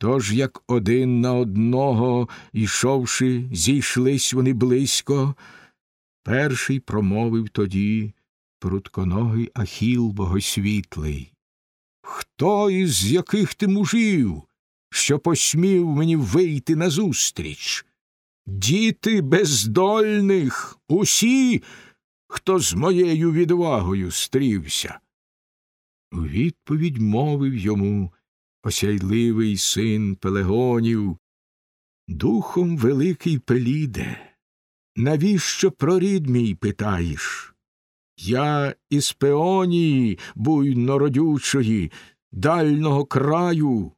Тож, як один на одного, йшовши, зійшлись вони близько, перший промовив тоді прутконогий Ахіл богосвітлий. Хто із яких ти мужів, що посмів мені вийти назустріч? Діти бездольних, усі, хто з моєю відвагою стрівся. У відповідь мовив йому осяйливий син Пелегонів, Духом великий Пеліде, навіщо про рід мій питаєш? Я із Пеонії, буйнородючої, дального краю,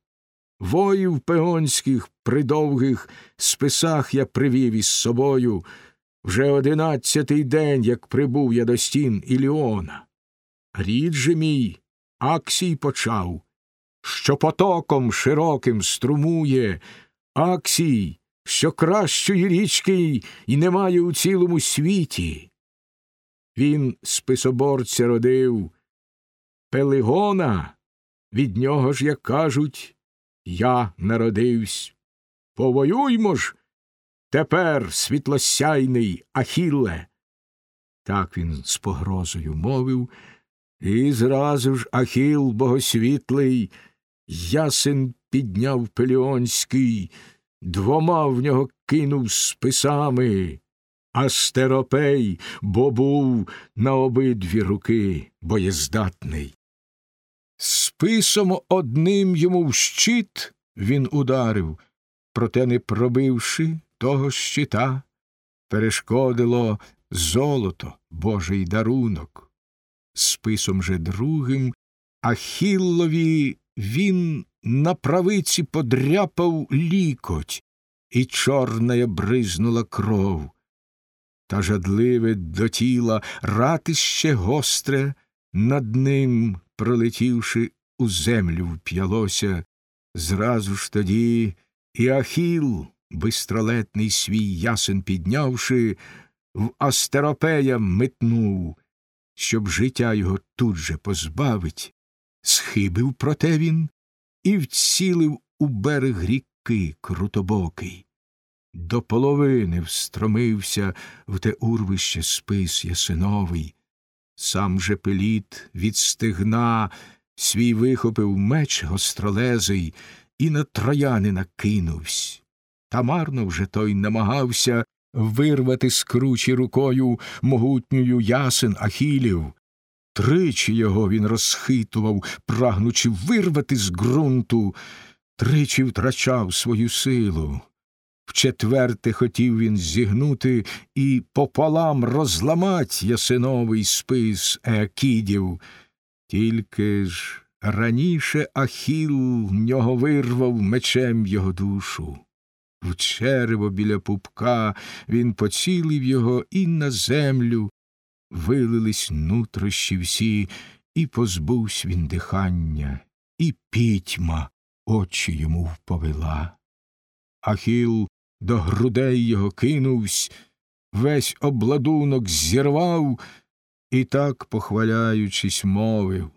воїв пеонських при довгих списах я привів із собою вже одинадцятий день, як прибув я до стін Іліона. Рід же мій Аксій почав, що потоком широким струмує, Аксій, що кращої річки й немає у цілому світі. Він списоборця родив Пелигона, від нього ж, як кажуть, я народився. Повоюймо ж тепер, світлосяйний Ахілле. Так він з погрозою мовив, і зразу ж Ахіл богосвітлий, ясен підняв Пеліонський, двома в нього кинув списами. Астеропей, бо був на обидві руки боєздатний. Списом одним йому в щит він ударив, проте, не пробивши того щита, перешкодило золото божий дарунок. Списом же другим Ахіллові він на правиці подряпав лікоть, і чорная бризнула кров. Та жадливе до тіла ратище гостре над ним, пролетівши, у землю вп'ялося. Зразу ж тоді і Ахіл, бистролетний свій ясен піднявши, в Астеропея метнув, щоб життя його тут же позбавить. Схибив проте він і вцілив у берег ріки крутобокий. До половини встромився в те урвище спис ясиновий. Сам же пеліт від стегна свій вихопив меч гостролезий і на троянина кинувсь. Та марно вже той намагався вирвати з кручі рукою могутньою ясен Ахілів. Тричі його він розхитував, прагнучи вирвати з ґрунту, тричі втрачав свою силу. Вчетверте хотів він зігнути і пополам розламать ясиновий спис Еакідів. Тільки ж раніше Ахіл нього вирвав мечем його душу. В черево біля пупка він поцілив його і на землю вилились нутрощі всі, і позбувсь він дихання, і пітьма очі йому вповела. Ахіл до грудей його кинувсь, весь обладунок зірвав і так, похваляючись, мовив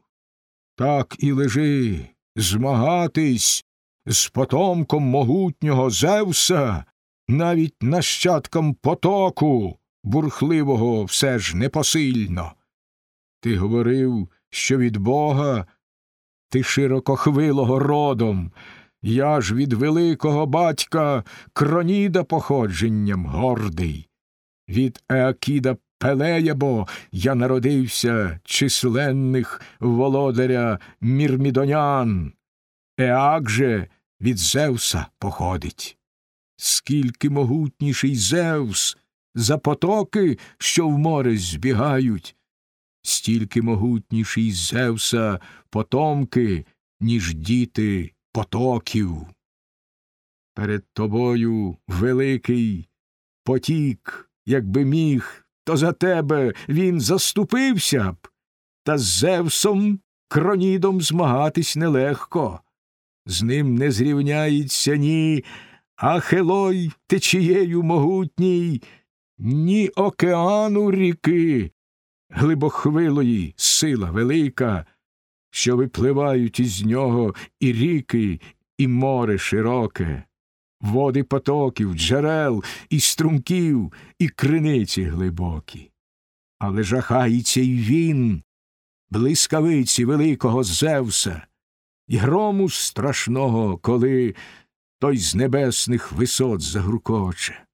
Так і лежи, змагатись з потомком могутнього Зевса, навіть нащадком потоку бурхливого все ж непосильно. Ти говорив, що від Бога ти широкохвилого родом. Я ж від великого батька кроніда походженням гордий. Від Еакіда Пелея, бо я народився численних володаря мірмідонян. Еак же від Зевса походить. Скільки могутніший Зевс за потоки, що в море збігають, стільки могутніший Зевса потомки, ніж діти потоків. Перед тобою великий потік, якби міг, то за тебе він заступився б, та з Зевсом кронідом змагатись нелегко. З ним не зрівняється ні Ахелой течією могутній, ні океану ріки, глибохвилої сила велика, що випливають із нього і ріки, і море широке, води потоків, джерел, і струмків, і криниці глибокі. Але жахається й він, блискавиці великого Зевса, і грому страшного, коли той з небесних висот загрукоче.